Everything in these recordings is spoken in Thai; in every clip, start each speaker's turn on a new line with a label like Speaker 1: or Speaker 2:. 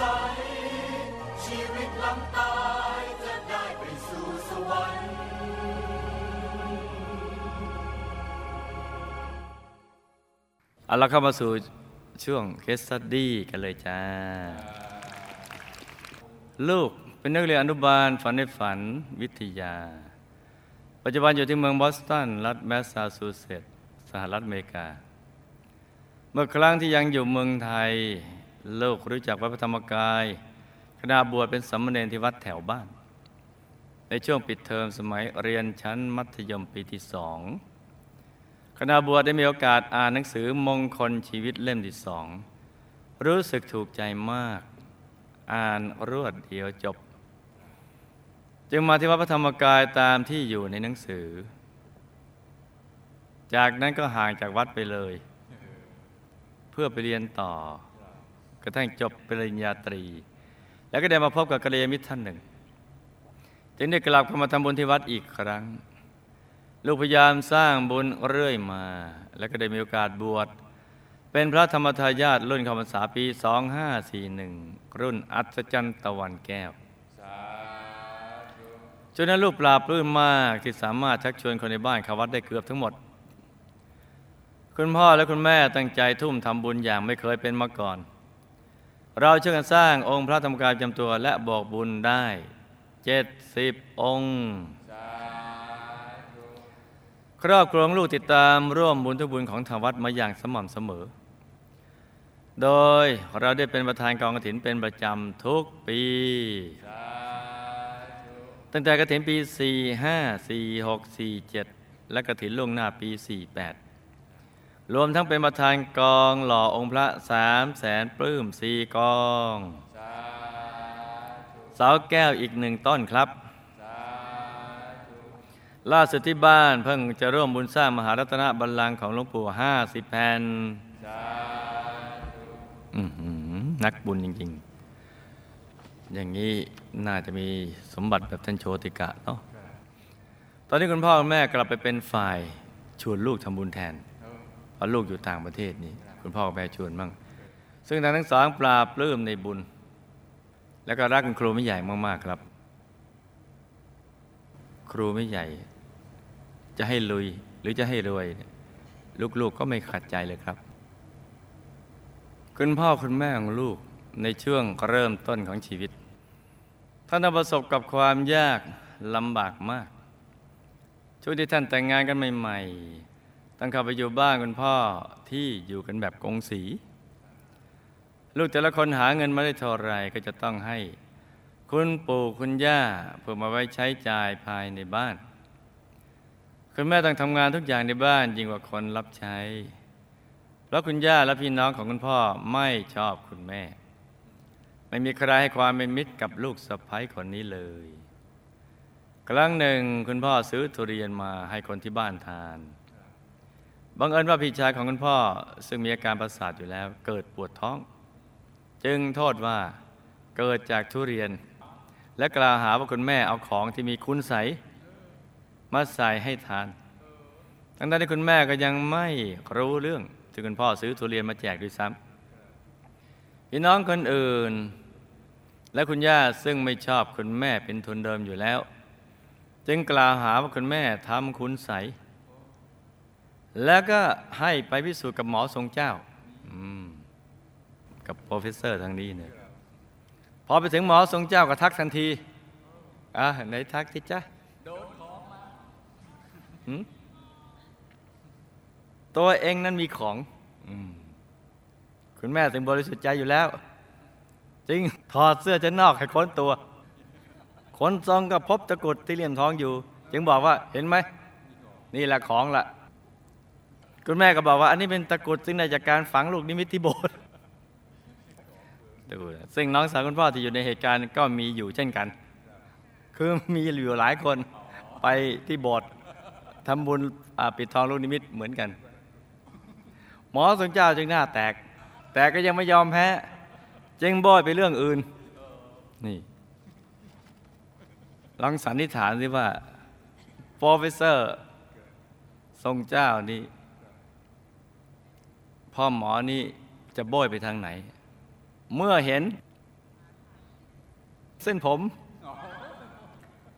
Speaker 1: สัยชีวิตหลังตายจะได้ไปสู่สวรรค์
Speaker 2: เอาเราเข้ามาสู่ช่วง case study กันเลยจ้า ลูกเป็นนักเรียนอนุบาลฝันในฝันวิทยา ปัจจุบันอยู่ที่เมืองบอสตัน รัฐแมสซาชูเซตส์สหรัฐอเมริกา เมื่อครั้งที่ยังอยู่เมืองไทย ลูกรู้จักวัดพระธรรมกายขณะบวชเป็นสามเณรที่วัดแถวบ้าน ในช่วงปิดเทอมสมัยเรียนชั้นมัธยมปีที่สองขณะบวชได้มีโอกาสอ่านหนังสือมงคลชีวิตเล่มที่สองรู้สึกถูกใจมาก อ่านรวดเดียวจบ จึงมาที่วัดพระธรรมกายตามที่อยู่ในหนังสือ จากนั้นก็ห่างจากวัดไปเลย เพื่อไปเรียนต่อ ระทั่งจบปริญญาตรี แล้วก็ได้มาพบกับกัลยาณมิตรท่านหนึ่ง จึงได้กลับเข้ามาทำบุญที่วัดอีกครั้ง ลูกพยายามสร้างบุญเรื่อยมา แล้วก็ได้มีโอกาสบวชเป็นพระธรรมทายาทรุ่นคำพรรษาปี 2541 รุ่นอัศจรรย์ตะวันแก้วจนนั้นลูกปลาบปลื้มมากที่สามารถชักชวนคนในบ้านเข้าวัดได้เกือบทั้งหมด คุณพ่อและคุณแม่ตั้งใจทุ่มทำบุญอย่างไม่เคยเป็นมาก่อน เราช่วยกันสร้างองค์พระธรรมกายจำตัวและบอกบุญได้เจ็ดสิบองค์ ครอบครัวของลูกติดตามร่วมบุญทุกบุญของทางวัดมาอย่างสม่ำเสมอ โดยเราได้เป็นประธานกองกฐินเป็นประจำทุกปี ตั้งแต่กฐินปี 45 46 47 และกฐินล่วงหน้าปี 48 รวมทั้งเป็นประธานกองหล่อองค์พระสามแสนปลื้มสี่กองเสาแก้วอีกหนึ่งต้นครับ ล่าสุดที่บ้านเพิ่งจะร่วมบุญสร้างมหารัตนบัลลังก์ของหลวงปู่ห้าสิบแผ่นนักบุญจริง ๆ อย่างนี้น่าจะมีสมบัติแบบท่านโชติกะเนาะตอนนี้คุณพ่อคุณแม่กลับไปเป็นฝ่ายชวนลูกทำบุญแทน เพราะลูกอยู่ต่างประเทศนี่คุณพ่อแม่ชวนมั่งซึ่งทางทั้งสองปลาปลื้มในบุญ แล้วก็รักคุณครูไม่ใหญ่มากๆครับ ครูไม่ใหญ่ จะให้ลุยหรือจะให้รวย ลูกๆก็ไม่ขัดใจเลยครับคุณพ่อคุณแม่ของลูกในช่วงเริ่มต้นของชีวิต ท่านประสบกับความยากลำบากมาก ช่วงที่ท่านแต่งงานกันใหม่ ต้องเข้าไปอยู่บ้านคุณพ่อที่อยู่กันแบบกงสี ลูกแต่ละคนหาเงินมาได้เท่าไรก็จะต้องให้ คุณปู่คุณย่าเพื่อมาไว้ใช้จ่ายภายในบ้าน คุณแม่ต้องทำงานทุกอย่างในบ้านยิ่งกว่าคนรับใช้ เพราะคุณย่าและพี่น้องของคุณพ่อไม่ชอบคุณแม่ ไม่มีใครให้ความเป็นมิตรกับลูกสะใภ้คนนี้เลย ครั้งหนึ่งคุณพ่อซื้อทุเรียนมาให้คนที่บ้านทาน บังเอิญว่าพี่ชายของคุณพ่อ ซึ่งมีอาการประสาทอยู่แล้ว เกิดปวดท้อง จึงโทษว่าเกิดจากทุเรียน และกล่าวหาว่าคุณแม่เอาของที่มีคุณใสมาใส่ให้ทาน ทั้งที่คุณแม่ก็ยังไม่รู้เรื่องที่คุณพ่อซื้อทุเรียนมาแจกด้วยซ้ำพี่น้องคนอื่น และคุณย่าซึ่งไม่ชอบคุณแม่เป็นทุนเดิมอยู่แล้ว จึงกล่าวหาว่าคุณแม่ทำคุณใสย แล้วก็ให้ไปพิสูจน์กับหมอทรงเจ้าอืมกับโปรเฟสเซอร์ทางนี้เนี่ยพอไปถึงหมอทรงเจ้าก็ทักทันทีอะไหนทักที่จ้ะหืมตัวเองนั้นมีของอมคุณแม่ถึงบริสุทธิ์ใจอยู่แล้ว จริงถอดเสื้อจะนอกให้ค้นตัวคนทรงก็พบตะกรุดที่เหลี่ยมทองอยู่ จึงบอกว่าเห็นไหม นี่แหละของละ คุณแม่ก็บอกว่าอันนี้เป็นตะกรุดซึ่งได้จากการฝังลูกนิมิตที่โบสถ์ดูซึ่งน้องสาวคุณพ่อที่อยู่ในเหตุการณ์ก็มีอยู่เช่นกัน คือมีอยู่หลายคนไปที่โบสถ์ทำบุญปิดทองลูกนิมิตเหมือนกัน หมอสงเจ้าจึงหน้าแตก แต่ก็ยังไม่ยอมแพ้จึงบ่อยไปเรื่องอื่น นี่ลองสันนิษฐานสิว่าโปรเฟสเซอร์ ทรงเจ้านี่ พ่อหมอนี่จะโบยไปทางไหน เมื่อเห็น เส้นผม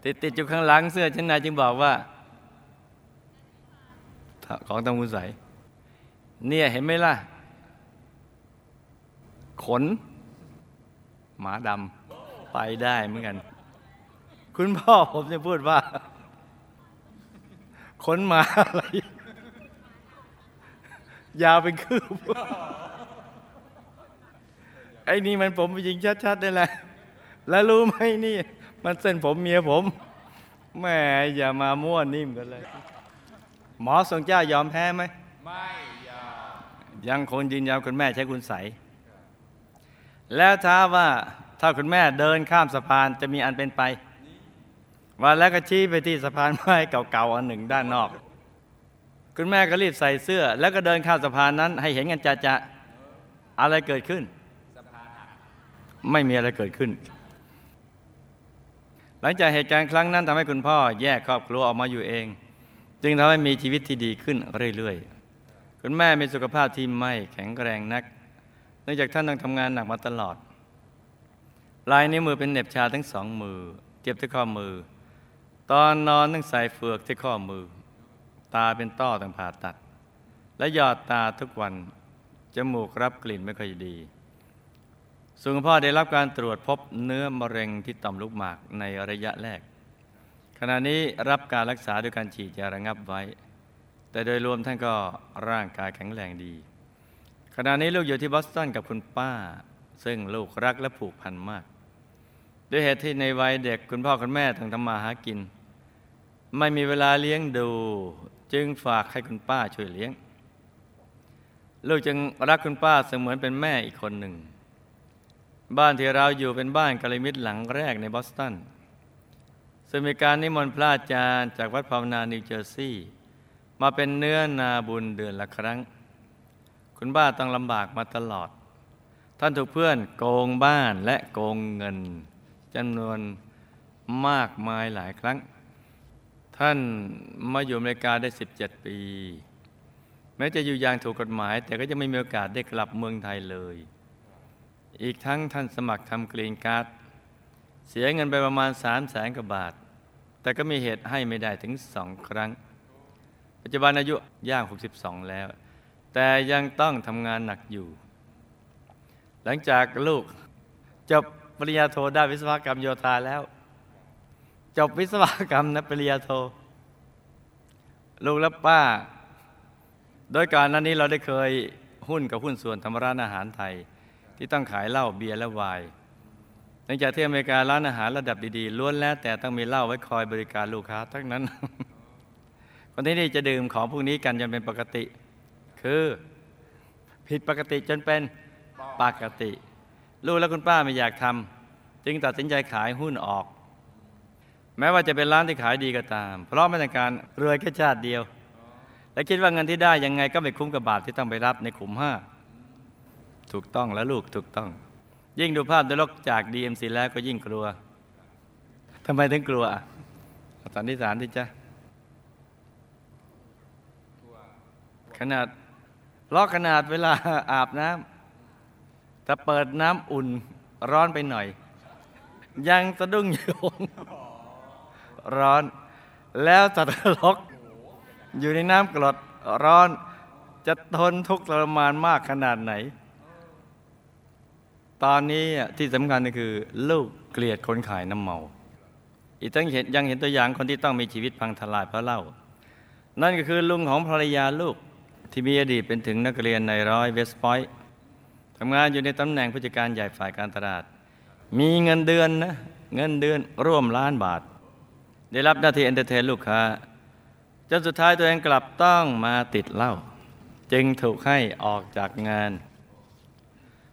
Speaker 2: ติดติดอยู่ข้างหลังเสื้อชั้นในจึงบอกว่า ของตำคุณใสเนี่ยเห็นไหมล่ะ ขน หมาดำไปได้เหมือนกัน คุณพ่อผมจะพูดว่า ขนหมาอะไร ยาวเป็นคืบไอ้นี่มันผมจริงชัดๆนี่แหละ แล้วรู้ไหมนี่ มันเส้นผมเมียผมแหม่อย่ามามั่วนิ่มกันเลย หมอทรงเจ้ายอมแพ้ไหม
Speaker 3: ไม่ยอม
Speaker 2: ยังคงยืนยันคุณแม่ใช้คุณใส แล้วท้าว่าถ้าคุณแม่เดินข้ามสะพานจะมีอันเป็นไป วันแล้วก็ชี้ไปที่สะพานไม้เก่าๆอันหนึ่งด้านนอก คุณแม่ก็รีบใส่เสื้อ แล้วก็เดินข้ามสะพานนั้น ให้เห็นกันจะจะอะไรเกิดขึ้น ไม่มีอะไรเกิดขึ้น หลังจากเหตุการณ์ครั้งนั้นทำให้คุณพ่อ แยกครอบครัวออกมาอยู่เอง จึงทำให้มีชีวิตที่ดีขึ้นเรื่อยๆ คุณแม่มีสุขภาพที่ไม่แข็งแรงนัก เนื่องจากท่านต้องทำงานหนักมาตลอดลายนิ้วมือเป็นเหน็บชาทั้งสองมือ เจ็บที่ข้อมือ ตอนนอนต้องใส่เฟือกที่ข้อมือ ตาเป็นต้อต้องผ่าตัด และหยอดตาทุกวัน จมูกรับกลิ่นไม่ค่อยดีส่วนคุณพ่อได้รับการตรวจพบเนื้อมะเร็งที่ต่อมลูกหมากในระยะแรก ขณะนี้รับการรักษาด้วยการฉีดยาระงับไว้ แต่โดยรวมท่านก็ร่างกายแข็งแรงดี ขณะนี้ลูกอยู่ที่บอสตันกับคุณป้า ซึ่งลูกรักและผูกพันมาก ด้วยเหตุที่ในวัยเด็กคุณพ่อคุณแม่ต้องทำมาหากิน ไม่มีเวลาเลี้ยงดู จึงฝากให้คุณป้าช่วยเลี้ยง ลูกจึงรักคุณป้าเสมือนเป็นแม่อีกคนหนึ่ง บ้านที่เราอยู่เป็นบ้านกัลยาณมิตรหลังแรกในบอสตันซึ่งมีการนิมนต์พระอาจารย์จากวัดภาวนานิวเจอร์ซีย์มาเป็นเนื้อนาบุญเดือนละครั้ง คุณป้าต้องลำบากมาตลอด ท่านถูกเพื่อนโกงบ้านและโกงเงินจำนวนมากมายหลายครั้ง ท่านมาอยู่อเมริกาได้ 17 ปี แม้จะอยู่อย่างถูกกฎหมาย แต่ก็ยังไม่มีโอกาสได้กลับเมืองไทยเลย อีกทั้งท่านสมัครทำกรีนการ์ดเสียเงินไปประมาณ 3 0 0แสนกว่าบาท แต่ก็มีเหตุให้ไม่ได้ถึงสองครั้ง ปัจจุบันอายุย่าง 62 แล้ว แต่ยังต้องทำงานหนักอยู่ หลังจากลูกจบปริญญาโทด้านวิศวกรรมโยธาแล้ว จบวิศวกรรมนะปริญญาโทลูกและป้า โดยการนั้นนี้เราได้เคยหุ้นกับหุ้นส่วนทำร้านอาหารไทย ที่ต้องขายเหล้าเบียร์และไวน์เนื่องจากที่อเมริการ้านอาหารระดับดีๆล้วนแล้ว แต่ต้องมีเหล้าไว้คอยบริการลูกค้าทั้งนั้น คนที่นี่จะดื่มของพวกนี้กันจนเป็นปกติ คือผิดปกติจนเป็นปกติ ลูกและคุณป้าไม่อยากทำจึงตัดสินใจขายหุ้นออก แม้ว่าจะเป็นร้านที่ขายดีก็ตาม เพราะไม่ต้องการรวยแค่ชาติเดียว และคิดว่าเงินที่ได้ยังไงก็ไม่คุ้มกับบาปที่ต้องไปรับในขุมห้าถูกต้องแล้วลูกถูกต้อง ยิ่งดูภาพนรกจาก DMC แล้วก็ยิ่งกลัวทำไมถึงกลัวสันนิษฐานที่จ้ะขนาดล้อขนาดเวลาอาบน้ำถ้าเปิดน้ำอุ่นร้อนไปหน่อย ยังสะดุ้งโยง ร้อน แล้วสัตว์นรกอยู่ในน้ำกรดร้อน จะทนทุกข์ทรมานมากขนาดไหน ตอนนี้ที่สำคัญก็คือ ลูกเกลียดคนขายน้ำเมา อีกทั้งเห็นยังเห็นตัวอย่างคนที่ต้องมีชีวิตพังทลายเพราะเล้านั่นก็คือลุงของภรรยาลูกที่มีอดีตเป็นถึงนักเรียนในร้อยเวสต์พอยต์ทำงานอยู่ในตำแหน่งผู้จัดการใหญ่ฝ่ายการตลาด มีเงินเดือนนะเงินเดือนร่วมล้านบาท ได้รับหน้าที่ entertain ลูกค้า จนสุดท้ายตัวเองกลับต้องมาติดเหล้าจึงถูกให้ออกจากงาน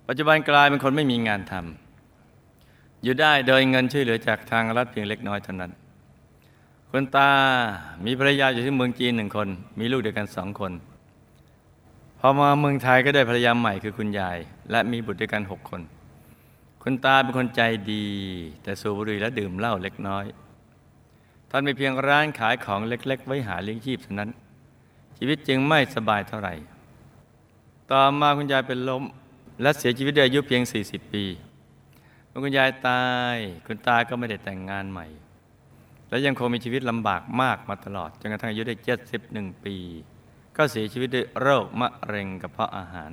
Speaker 2: ปัจจุบันกลายเป็นคนไม่มีงานทำอยู่ได้โดยเงินช่วยเหลือจากทางรัฐเพียงเล็กน้อยเท่านั้นคุณตามีภรรยาอยู่ที่เมืองจีนหนึ่งคน มีลูกเดียวกันสองคนพอมาเมืองไทยก็ได้ภรรยาใหม่คือคุณยาย และมีบุตรด้วยกันหกคน คุณตาเป็นคนใจดี แต่สูบบุหรี่และดื่มเหล้าเล็กน้อย ท่านมีเพียงร้านขายของเล็ก ๆ ไว้หาเลี้ยงชีพเท่านั้น ชีวิตจึงไม่สบายเท่าไหร่ ต่อมาคุณยายเป็นลมและเสียชีวิตด้วยอายุเพียง 40 ปีเมื่อคุณยายตายคุณตาก็ไม่ได้แต่งงานใหม่ และยังคงมีชีวิตลำบากมากมาตลอดจนกระทั่งอายุได้เจ็ดสิบหนึ่งปี ก็เสียชีวิตด้วยโรคมะเร็งกระเพาะอาหาร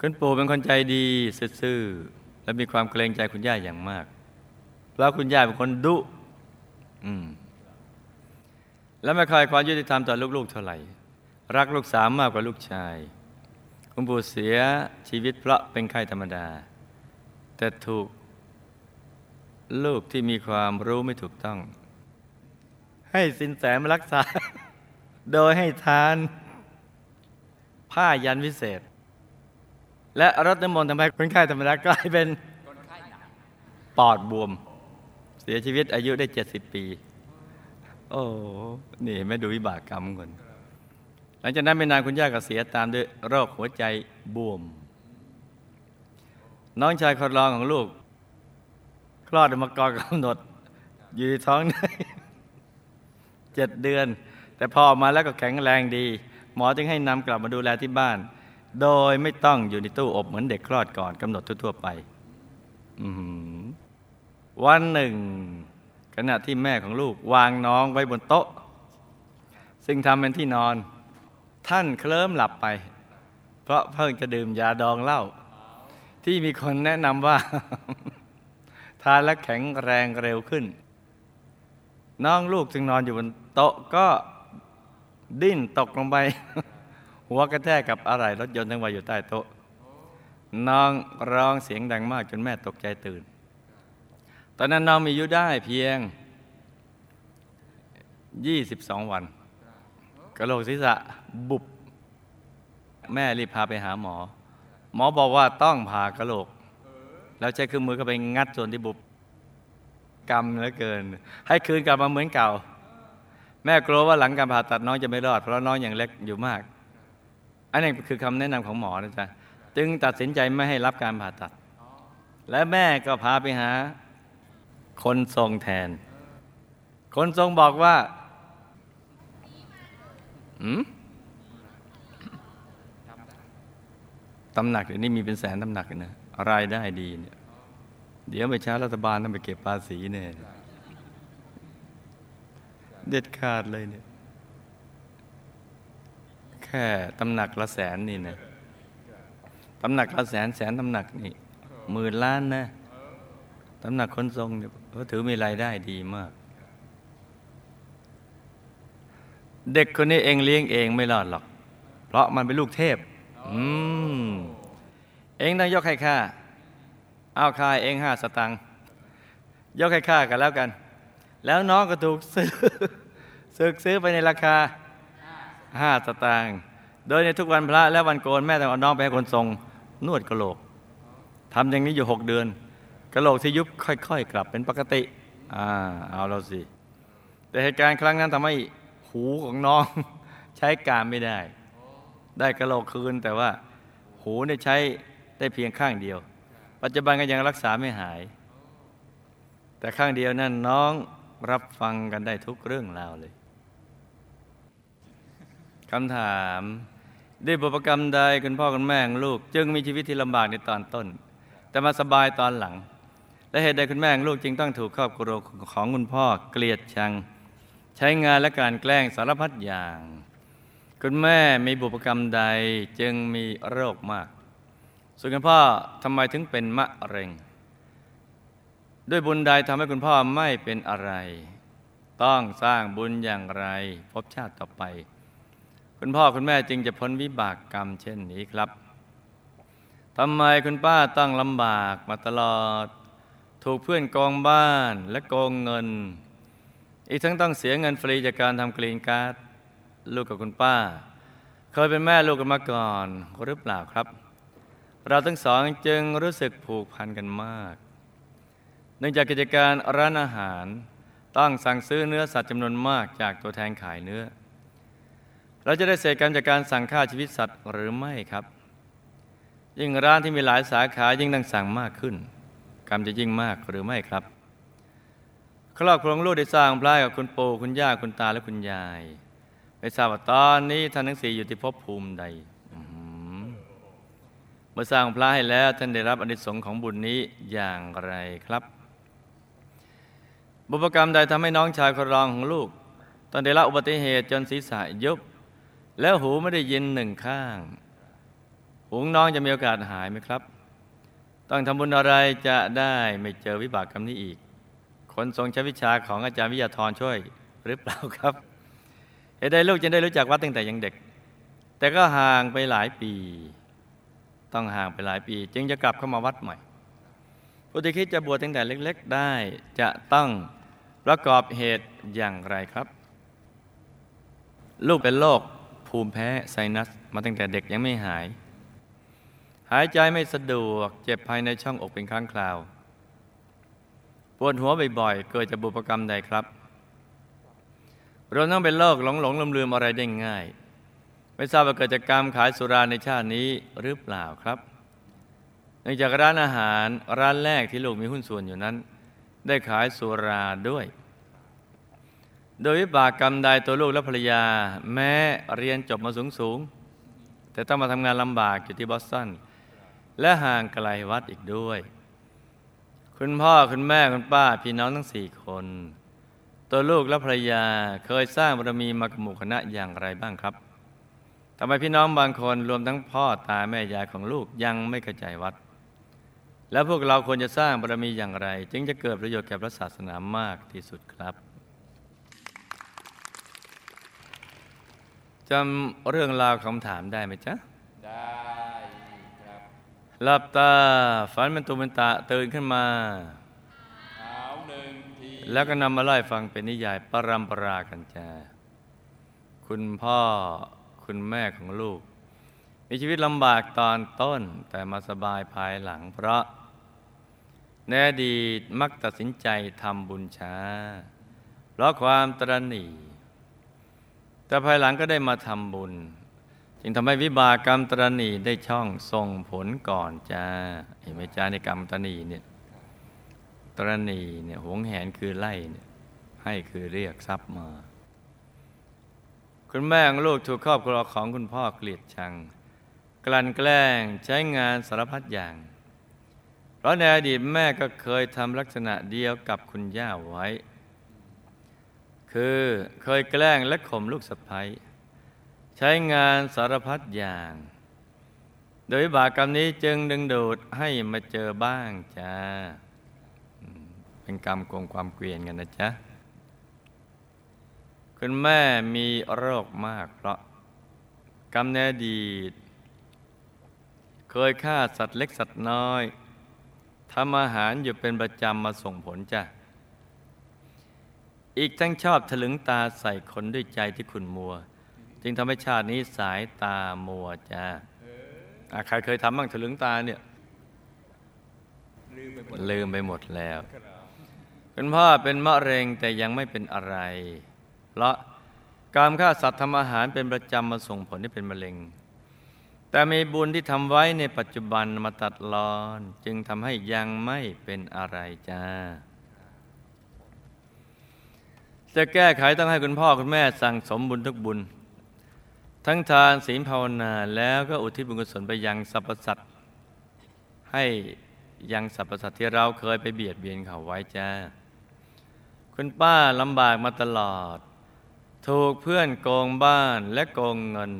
Speaker 2: คุณปู่เป็นคนใจดีซื่อและมีความเกรงใจคุณย่าอย่างมากเพราคุณย่าเป็นคนดุ และไม่คอยความยุติธรรมต่อลูกๆเท่าไหร่ รักลูกสาวมากกว่าลูกชาย คุณปู่เสียชีวิตเพราะเป็นไข้ธรรมดา แต่ถูกลูกที่มีความรู้ไม่ถูกต้อง ให้สินแสมารักษา โดยให้ทาน ผ้ายันวิเศษ และรดน้ำมนต์ทำให้คนไข้ธรรมดากลายเป็นปอดบวม เสียชีวิตอายุได้เจ็ดสิบปี โอ้ นี่ไม่ดูวิบากกรรมคนหลังจากนั้นไม่นานคุณย่าก็เสียตามด้วยโรคหัวใจบวม น้องชายคนรองของลูก คลอดออกมาก่อนกำหนด อยู่ในท้องได้เจ็ดเดือน แต่พอออกมาแล้วก็แข็งแรงดี หมอจึงให้นำกลับมาดูแลที่บ้าน โดยไม่ต้องอยู่ในตู้อบเหมือนเด็กคลอดก่อนกำหนดทั่วๆไป อืม วันหนึ่ง ขณะที่แม่ของลูกวางน้องไว้บนโต๊ะ ซึ่งทำเป็นที่นอน ท่านเคลิ้มหลับไป เพราะเพิ่งจะดื่มยาดองเหล้าที่มีคนแนะนำว่า ทานแล้วแข็งแรงเร็วขึ้น น้องลูกจึงนอนอยู่บนโต๊ะก็ดิ้นตกลงไป หัวกระแทกกับอะไรรถยนต์ทั้งวัยอยู่ใต้โต๊ะ น้องร้องเสียงดังมากจนแม่ตกใจตื่น ตอนนั้นน้องมีอายุได้เพียง 22 วันกระโหลกศีรษะบุบ แม่รีบพาไปหาหมอ หมอบอกว่าต้องผ่ากระโหลก แล้วใช้เครื่องมือก็ไปงัดส่วนที่บุบกรรมเหลือเกิน ให้คืนกลับมาเหมือนเก่า แม่กลัวว่าหลังการผ่าตัดน้องจะไม่รอด เพราะน้องยังเล็กอยู่มาก อันนี้คือคำแนะนำของหมอนะจ๊ะจึงตัดสินใจไม่ให้รับการผ่าตัด และแม่ก็พาไปหา คนทรงแทน คนทรงบอกว่าอืมตำหนักเดี๋ยวนี้มีเป็นแสนตำหนักนะรายได้ดีเนี่ย เดี๋ยวไปช้ารัฐบาลต้องไปเก็บภาษีเนี่ย เด็ดขาดเลยเนี่ย แค่ตำหนักละแสนนี่นะตำหนักละแสนแสนตำหนักนี่หมื่นล้านนะตำหนักคนทรงเนี่ย เขาถือมีรายได้ดีมาก เด็กคนนี้เองเลี้ยงเองไม่รอดหรอก เพราะมันเป็นลูกเทพ อืม เองต้องยกให้ค่าเอาค่าเองห้าสตังค์ยกให้ค่ากันแล้วกัน แล้วน้องก็ถูกซื้อซื้อซื้อไปในราคาห้าสตางค์โดยในทุกวันพระและวันโกนแม่ต้องเอาน้องไปให้คนทรงนวดกระโหลกทำอย่างนี้อยู่หกเดือน กระโหลกที่ยุบค่อย ๆ กลับเป็นปกติอ่าเอาเราสิ แต่เหตุการณ์ครั้งนั้นทำให้หูของน้องใช้การไม่ได้ ได้กระโหลกคืนแต่ว่า หูได้ใช้ได้เพียงข้างเดียว ปัจจุบันก็ยังรักษาไม่หาย แต่ข้างเดียวนั่นน้องรับฟังกันได้ทุกเรื่องราวเลยคำถามด้วยบุพกรรมใดคุณพ่อคุณแม่ของลูก จึงมีชีวิตที่ลำบากในตอนต้น แต่มาสบายตอนหลัง และเหตุใดคุณแม่ลูกจึงต้องถูกครอบครัวของคุณพ่อเกลียดชัง ใช้งานและการแกล้งสารพัดอย่าง คุณแม่มีบุพกรรมใดจึงมีโรคมาก ส่วนคุณพ่อทำไมถึงเป็นมะเร็ง ด้วยบุญใดทำให้คุณพ่อไม่เป็นอะไร ต้องสร้างบุญอย่างไรพบชาติต่อไป คุณพ่อคุณแม่จึงจะพ้นวิบากกรรมเช่นนี้ครับทำไมคุณป้าต้องลำบากมาตลอด ถูกเพื่อนโกงบ้านและโกงเงิน อีกทั้งต้องเสียเงินฟรีจากการทำกรีนการ์ดลูกกับคุณป้า เคยเป็นแม่ลูกกันมาก่อนหรือเปล่าครับ เราทั้งสองจึงรู้สึกผูกพันกันมาก เนื่องจากกิจการร้านอาหาร ต้องสั่งซื้อเนื้อสัตว์จำนวนมากจากตัวแทนขายเนื้อ เราจะได้เศษกรรมจากการสั่งฆ่าชีวิตสัตว์หรือไม่ครับ ยิ่งร้านที่มีหลายสาขายิ่งต้องสั่งมากขึ้น กรรมจะยิ่งมากหรือไม่ครับ ครอบครัวลูกได้สร้างพลายกับคุณปู่คุณย่าคุณตาและคุณยาย ไม่ทราบว่าตอนนี้ท่านทั้งสี่อยู่ที่ภพภูมิใดมเมื่อสร้างพระให้แล้วท่านได้รับอนิสงค์ของบุญนี้อย่างไรครับ บุพกรรมใดทำให้น้องชายคนรองของลูก ตอนได้รับอุบัติเหตุจนศีรษะยุบแล้วหูไม่ได้ยินหนึ่งข้าง หูน้องจะมีโอกาสหายไหมครับ ต้องทำบุญอะไรจะได้ไม่เจอวิบากกรรมนี้อีก คนทรงใช้วิชาของอาจารย์วิทยาธรช่วยหรือเปล่าครับเหตุใดลูกจึงได้รู้จักวัดตั้งแต่ยังเด็ก แต่ก็ห่างไปหลายปี ต้องห่างไปหลายปี จึงจะกลับเข้ามาวัดใหม่ผู้ที่คิดจะบวชตั้งแต่เล็ก ๆ ได้จะต้องประกอบเหตุอย่างไรครับ ลูกเป็นโรคภูมิแพ้ไซนัสมาตั้งแต่เด็กยังไม่หาย หายใจไม่สะดวก เจ็บภายในช่องอกเป็นครั้งคราว ปวดหัวบ่อยๆ เกิดจากบุพกรรมใดครับรวมทั้งเป็นโรคหลงหลงลืมลืมอะไรได้ง่าย ไม่ทราบว่าเกิดจากกรรมขายสุราในชาตินี้หรือเปล่าครับเนื่องจากร้านอาหารร้านแรกที่ลูกมีหุ้นส่วนอยู่นั้น ได้ขายสุราด้วย โดยวิบากกรรมใดตัวลูกและภรรยา แม้เรียนจบมาสูงสูงแต่ต้องมาทำงานลำบากอยู่ที่บอสตัน และห่างไกลวัดอีกด้วย คุณพ่อคุณแม่คุณป้าพี่น้องทั้งสี่คน ตัวลูกและภรรยาเคยสร้างบารมีมากหมู่คณะอย่างไรบ้างครับทำไมพี่น้องบางคนรวมทั้งพ่อตาแม่ยายของลูกยังไม่กระจายวัด แล้วพวกเราควรจะสร้างบารมีอย่างไร จึงจะเกิดประโยชน์แก่พระศาสนามากที่สุดครับจำเรื่องราวคำถามได้ไหมจ๊ะ หลับตาฝันเป็นตุเป็นตะตื่นขึ้นมา
Speaker 3: เท้าหนึ่งที
Speaker 2: แล้วก็นำมาไล่ฟังเป็นนิยายปรำปรากันจ้าคุณพ่อคุณแม่ของลูก มีชีวิตลำบากตอนต้นแต่มาสบายภายหลังเพราะในอดีตมักตัดสินใจทำบุญช้า เพราะความตรณีแต่ภายหลังก็ได้มาทำบุญ จึงทำให้วิบากกรรมตรณีได้ช่องส่งผลก่อนจ้าเห็นไหมจ้าในกรรมตรณีเนี่ยตรณีเนี่ยหวงแหนคือไล่เนี่ยให้คือเรียกทรัพย์มา คุณแม่ของลูกถูกครอบครัวของคุณพ่อเกลียดชัง กลั่นแกล้งใช้งานสารพัดอย่าง เพราะในอดีตแม่ก็เคยทำลักษณะเดียวกับคุณย่าไว้ คือเคยแกล้งและข่มลูกสะใภ้ ใช้งานสารพัดอย่าง โดยบากกรรมนี้จึงดึงดูดให้มาเจอบ้างจ้า เป็นกรรมโกงความเกลียนกันนะจ๊ะ คุณแม่มีโรคมากเพราะ กรรมในอดีต เคยฆ่าสัตว์เล็กสัตว์น้อยทำอาหารอยู่เป็นประจำมาส่งผลจ้ะ อีกทั้งชอบถลึงตาใส่คนด้วยใจที่ขุนมัว จึงทำให้ชาตินี้สายตามัวจ้ะอะใครเคยทำบ้างถลึงตาเนี่ย
Speaker 3: ลืมไปหมด
Speaker 2: ลืมไปหมดแล้ว
Speaker 3: ครับ
Speaker 2: คุณพ่อเป็นมะเร็งแต่ยังไม่เป็นอะไร เพราะการฆ่าสัตว์ทำอาหารเป็นประจำมาส่งผลให้เป็นมะเร็ง แต่มีบุญที่ทำไว้ในปัจจุบันมาตัดรอน จึงทำให้ยังไม่เป็นอะไรจ้า จะแก้ไขต้องให้คุณพ่อคุณแม่สั่งสมบุญทุกบุญ ทั้งทานศีลภาวนาแล้วก็อุทิศบุญกุศลไปยังสรรพสัตว์ให้ยังสรรพสัตว์ที่เราเคยไปเบียดเบียนเขาไว้จ้าคุณป้าลำบากมาตลอด ถูกเพื่อนโกงบ้านและโกงเงิน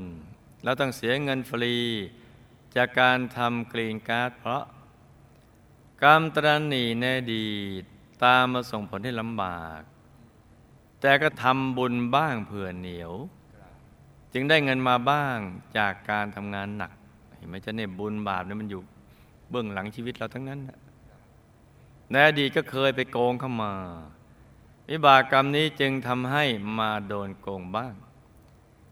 Speaker 2: แล้วต้องเสียเงินฟรี จากการทำกรีนการ์ดเพราะกรรมตรณีแน่ดีตตามมาส่งผลให้ลำบาก แต่ก็ทำบุญบ้างเผื่อเหนียว จึงได้เงินมาบ้างจากการทำงานหนักเห็นไหมจะเนี่ยบุญบาปเนี่ยมันอยู่เบื้องหลังชีวิตเราทั้งนั้นนะในอดีตก็เคยไปโกงเข้ามา วิบากกรรมนี้จึงทำให้มาโดนโกงบ้าง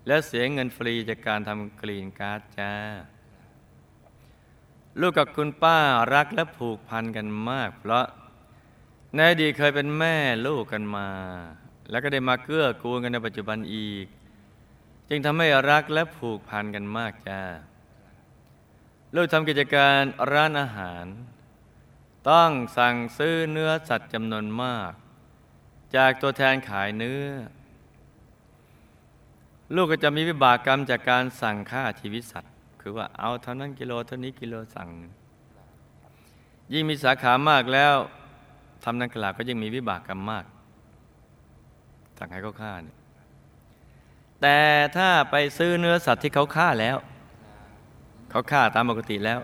Speaker 2: และเสียเงินฟรีจากการทำกรีนการ์ดจ้า ลูกกับคุณป้ารักและผูกพันกันมาก เพราะในอดีตเคยเป็นแม่ลูกกันมา แล้วก็ได้มาเกื้อกูลกันในปัจจุบันอีก จึงทำให้รักและผูกพันกันมากจ้าลูกทำกิจการร้านอาหาร ต้องสั่งซื้อเนื้อสัตว์จำนวนมาก จากตัวแทนขายเนื้อ ลูกก็จะมีวิบากกรรมจากการสั่งฆ่าชีวิตสัตว์ คือว่าเอาเท่านั้นกิโลเท่านี้กิโลสั่ง ยิ่งมีสาขามากแล้วทำนักกลาก็ยิ่งมีวิบากกรรมมากสั่งให้เขาฆ่าเนี่ย แต่ถ้าไปซื้อเนื้อสัตว์ที่เขาฆ่าแล้ว เขาฆ่าตามปกติแล้ว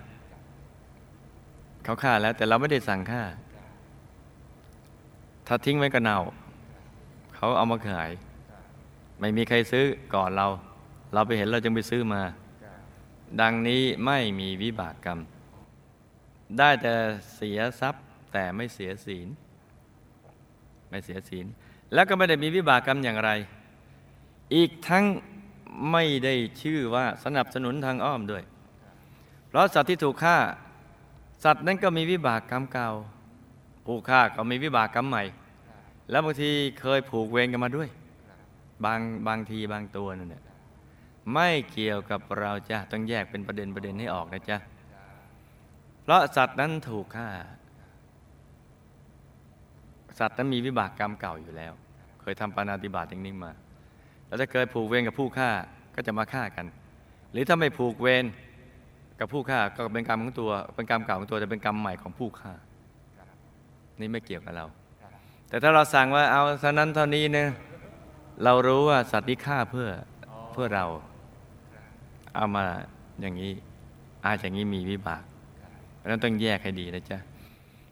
Speaker 2: เขาฆ่าแล้ว แต่เราไม่ได้สั่งฆ่า ถ้าทิ้งไว้ก็เน่า เขาเอามาขาย ไม่มีใครซื้อก่อนเรา เราไปเห็นเราจึงไปซื้อมา ดังนี้ไม่มีวิบากกรรม ได้แต่เสียทรัพย์แต่ไม่เสียศีล ไม่เสียศีล แล้วก็ไม่ได้มีวิบากกรรมอย่างไร อีกทั้งไม่ได้ชื่อว่าสนับสนุนทางอ้อมด้วย เพราะสัตว์ที่ถูกฆ่า สัตว์นั้นก็มีวิบากกรรมเก่า ผู้ฆ่าก็มีวิบากกรรมใหม่ แล้วบางทีเคยผูกเวรกันมาด้วย บางบางทีบางตัวนั่นแหละไม่เกี่ยวกับเราจ้ะต้องแยกเป็นประเด็นประเด็นให้ออกนะจ๊ะ เพราะสัตว์นั้นถูกฆ่า สัตว์นั้นมีวิบากกรรมเก่าอยู่แล้ว เคยทำปานาติบาตอย่างนี้มา แล้วถ้าเคยผูกเวรกับผู้ฆ่าก็จะมาฆ่ากัน หรือถ้าไม่ผูกเวรกับผู้ฆ่าก็เป็นกรรมของตัว เป็นกรรมเก่าของตัวแต่เป็นกรรมใหม่ของผู้ฆ่า นี่ไม่เกี่ยวกับเรา แต่ถ้าเราสั่งว่าเอาเท่านั้นเท่านี้เนี่ยเรารู้ว่าสัตว์ที่ฆ่าเพื่อเพื่อเรา เอามาอย่างนี้ อาจอย่างนี้มีวิบากเพราะนั้นต้องแยกให้ดีนะจ๊ะ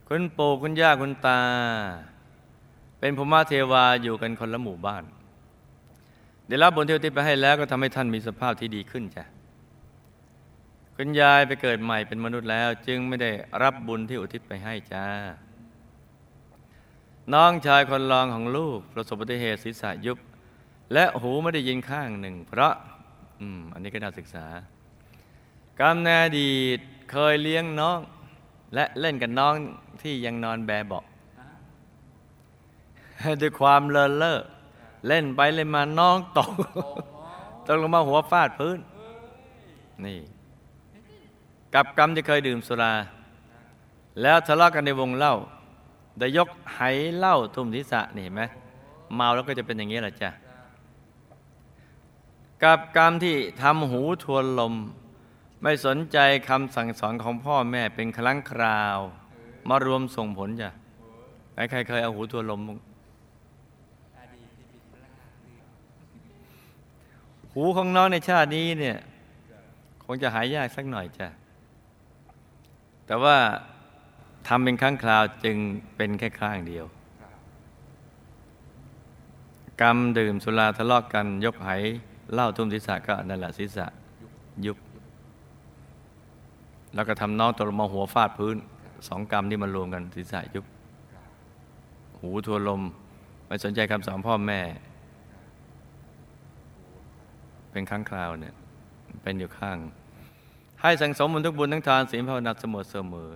Speaker 2: คุณปู่คุณย่าคุณตา เป็นภูมิเทวาอยู่กันคนละหมู่บ้าน เดี๋ยวรับบุญที่อุทิศไปให้แล้วก็ทำให้ท่านมีสภาพที่ดีขึ้นจ้ะคุณยายไปเกิดใหม่เป็นมนุษย์แล้ว จึงไม่ได้รับบุญที่อุทิศไปให้จ้า น้องชายคนรองของลูก ประสบอุบัติเหตุศีรษะยุบ และหูไม่ได้ยินข้างหนึ่ง เพราะอืมอันนี้ก็น่าศึกษากรรมในอดีตเคยเลี้ยงน้อง และเล่นกับน้องที่ยังนอนแบเบาะด้วยความเลินเล่อ เล่นไปเล่นมาน้องตกตกลงมาหัวฟาดพื้น นี่ กับกรรมที่เคยดื่มสุรา แล้วทะเลาะกันในวงเล่าได้ยกไหเหล้าทุ่มทิศะนี่เห็นไหมเมาแล้วก็จะเป็นอย่างนี้แหละจ้ะกับกรรมที่ทำหูทวนลม ไม่สนใจคำสั่งสอนของพ่อแม่เป็นครั้งคราว มารวมส่งผลจ้ะใครเคยเอาหูทวนลมบ้าง หูของน้องในชาตินี้เนี่ย คงจะหายยากสักหน่อยจ้ะ แต่ว่าทำเป็นครั้งคราวจึงเป็นแค่ข้างเดียว กรรมดื่มสุราทะเลาะกกัน ยกไหเหล่าทุ่มศีรษะก็นั่นแหละศีรษะยุบ แล้วก็ทำน้องตกลงมาหัวฟาดพื้นสองกรรมที่มารวมกันศีรษะยุบ หูทวนลม ไม่สนใจคำสอนพ่อแม่ เป็นครั้งคราวเนี่ยเป็นอยู่ข้าง ให้สังสมบุญทุกบุญทั้งทานศีลภาวนาเสมอเสมอ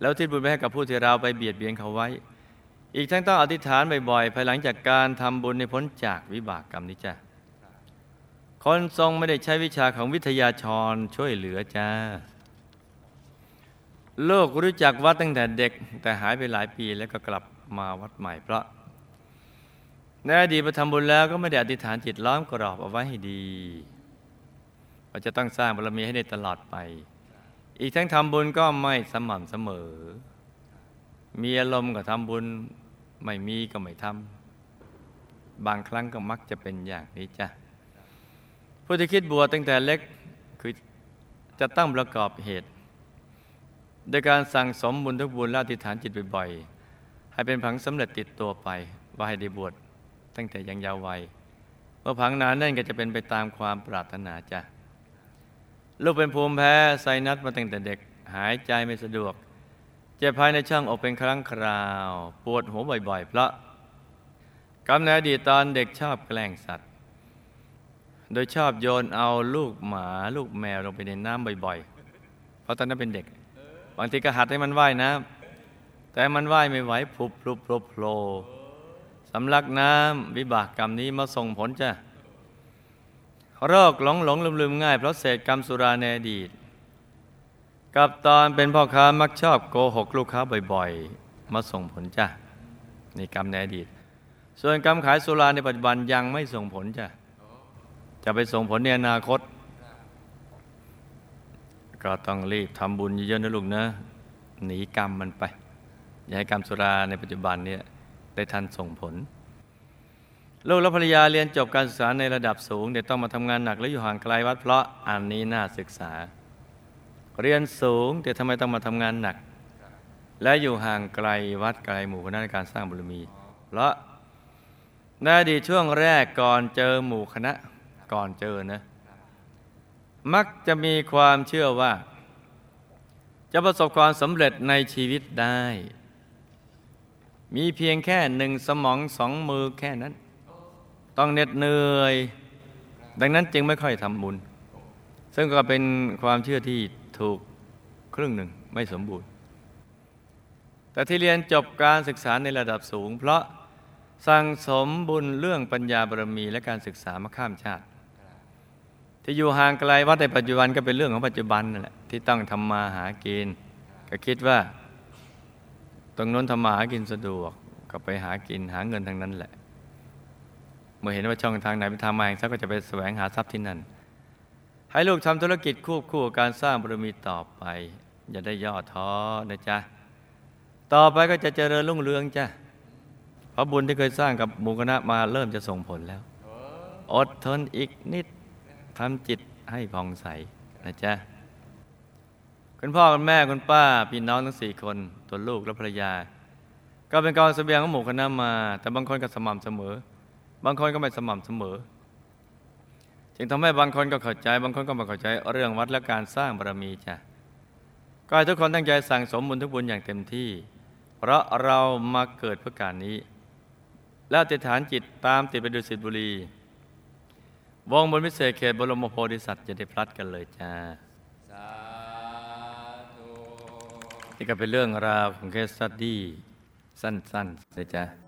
Speaker 2: แล้วทิศบุญไปให้กับผู้ที่เราไปเบียดเบียนเขาไว้ อีกทั้งต้องอธิษฐานบ่อยๆภายหลังจากการทำบุญในพ้นจากวิบากกรรมนี้จ้ะคนทรงไม่ได้ใช้วิชาของวิทยาชรช่วยเหลือจ้าโลกรู้จักวัดตั้งแต่เด็ก แต่หายไปหลายปีแล้วก็กลับมาวัดใหม่เพราะ ในอดีตไปทำบุญแล้วก็ไม่ได้อธิษฐานจิตล้อมกรอบเอาไว้ให้ดีเราจะต้องสร้างบารมีให้ได้ตลอดไป อีกทั้งทำบุญก็ไม่สม่ำเสมอ มีอารมณ์ก็ทำบุญไม่มีก็ไม่ทำบางครั้งก็มักจะเป็นอย่างนี้จ้ะผู้ที่คิดบวชตั้งแต่เล็กคือจะตั้งประกอบเหตุโดยการสั่งสมบุญทุกบุญและอธิษฐานจิตบ่อยๆให้เป็นผังสำเร็จติดตัวไปว่าให้ได้บวช ตั้งแต่ยังยาววัยเมื่อผังนานนั่นก็จะเป็นไปตามความปรารถนาจ้ะลูกเป็นภูมิแพ้ไซนัสมาตั้งแต่เด็กหายใจไม่สะดวก เจ็บภายในช่องอกเป็นครั้งคราว ปวดหัวบ่อยๆ เพราะกำเนิดดีตตอนเด็กชอบแกล้งสัตว์ โดยชอบโยนเอาลูกหมาลูกแมวลงไปในน้ำบ่อยๆ เพราะตอนนั้นเป็นเด็ก บางทีก็หัดให้มันว่ายน้ำแต่มันว่ายไม่ไหวพลุบพลุบพลุบโผล่ สำลักน้ำวิบากกรรมนี้มาส่งผลจ้ะโรคหลงหลงลืมลืมง่ายเพราะเศษกรรมสุราในอดีต กับตอนเป็นพ่อค้ามักชอบโกหกลูกค้าบ่อยๆ มาส่งผลจ้ะนี่กรรมในอดีต ส่วนกรรมขายสุราในปัจจุบันยังไม่ส่งผลจ้ะจะไปส่งผลในอนาคต ก็ต้องรีบทำบุญเยอะๆนะลูกนะหนีกรรมมันไป อย่าให้กรรมสุราในปัจจุบันเนี่ย ได้ทันส่งผล ลูกและภรรยาเรียนจบการศึกษาในระดับสูงเดี๋ยวต้องมาทำงานหนักและอยู่ห่างไกลวัดเพราะอันนี้น่าศึกษา เรียนสูงแต่ทำไมต้องมาทำงานหนัก และอยู่ห่างไกลวัดไกลหมู่คณะในการสร้างบุญมี เพราะในอดีตช่วงแรกก่อนเจอหมู่คณะก่อนเจอนะ มักจะมีความเชื่อว่า จะประสบความสำเร็จในชีวิตได้ มีเพียงแค่หนึ่งสมองสองมือแค่นั้น ต้องเหน็ดเหนื่อย ดังนั้นจึงไม่ค่อยทำบุญ ซึ่งก็เป็นความเชื่อที่ถูกครึ่งหนึ่งไม่สมบูรณ์ แต่ที่เรียนจบการศึกษาในระดับสูง เพราะสั่งสมบุญเรื่องปัญญาบารมีและการศึกษามาข้ามชาติ ที่อยู่ห่างไกลวัดในปัจจุบันก็เป็นเรื่องของปัจจุบันนั่นแหละที่ต้องทำมาหากินก็คิดว่า ตรงนั้นทำมาหากินสะดวกก็ไปหากินหาเงินทางนั้นแหละ เมื่อเห็นว่าช่องทางไหนเป็นทางมาแห่งทรัพย์ก็จะไปแสวงหาทรัพย์ที่นั่น ให้ลูกทำธุรกิจควบคู่กับการสร้างบารมีต่อไป อย่าได้ย่อท้อนะจ๊ะ ต่อไปก็จะเจริญรุ่งเรืองจ้ะเพราะบุญที่เคยสร้างกับหมู่คณะมาเริ่มจะส่งผลแล้ว อดทนอีกนิดทำจิตให้ผ่องใสนะจ๊ะ คุณพ่อคุณแม่คุณป้าพี่น้องทั้งสี่คนตัวลูกและภรรยา ก็เป็นกองเสบียงของหมู่คณะมา แต่บางคนก็สม่ำเสมอ บางคนก็ไม่สม่ำเสมอ จึงทำให้บางคนก็เข้าใจ บางคนก็ไม่เข้าใจเรื่องวัดและการสร้างบารมีจ้ะก็ให้ทุกคนตั้งใจสั่งสมบุญทุกบุญอย่างเต็มที่ เพราะเรามาเกิดเพื่อการนี้ แล้วอธิษฐานจิตตามติดไปดุสิตบุรีวงบุญพิเศษเขตบรมโพธิสัตว์จะได้พลัดกันเลยจ้า นี่ก็เป็นเรื่องราวของ case studyสั้นๆนะจ๊ะ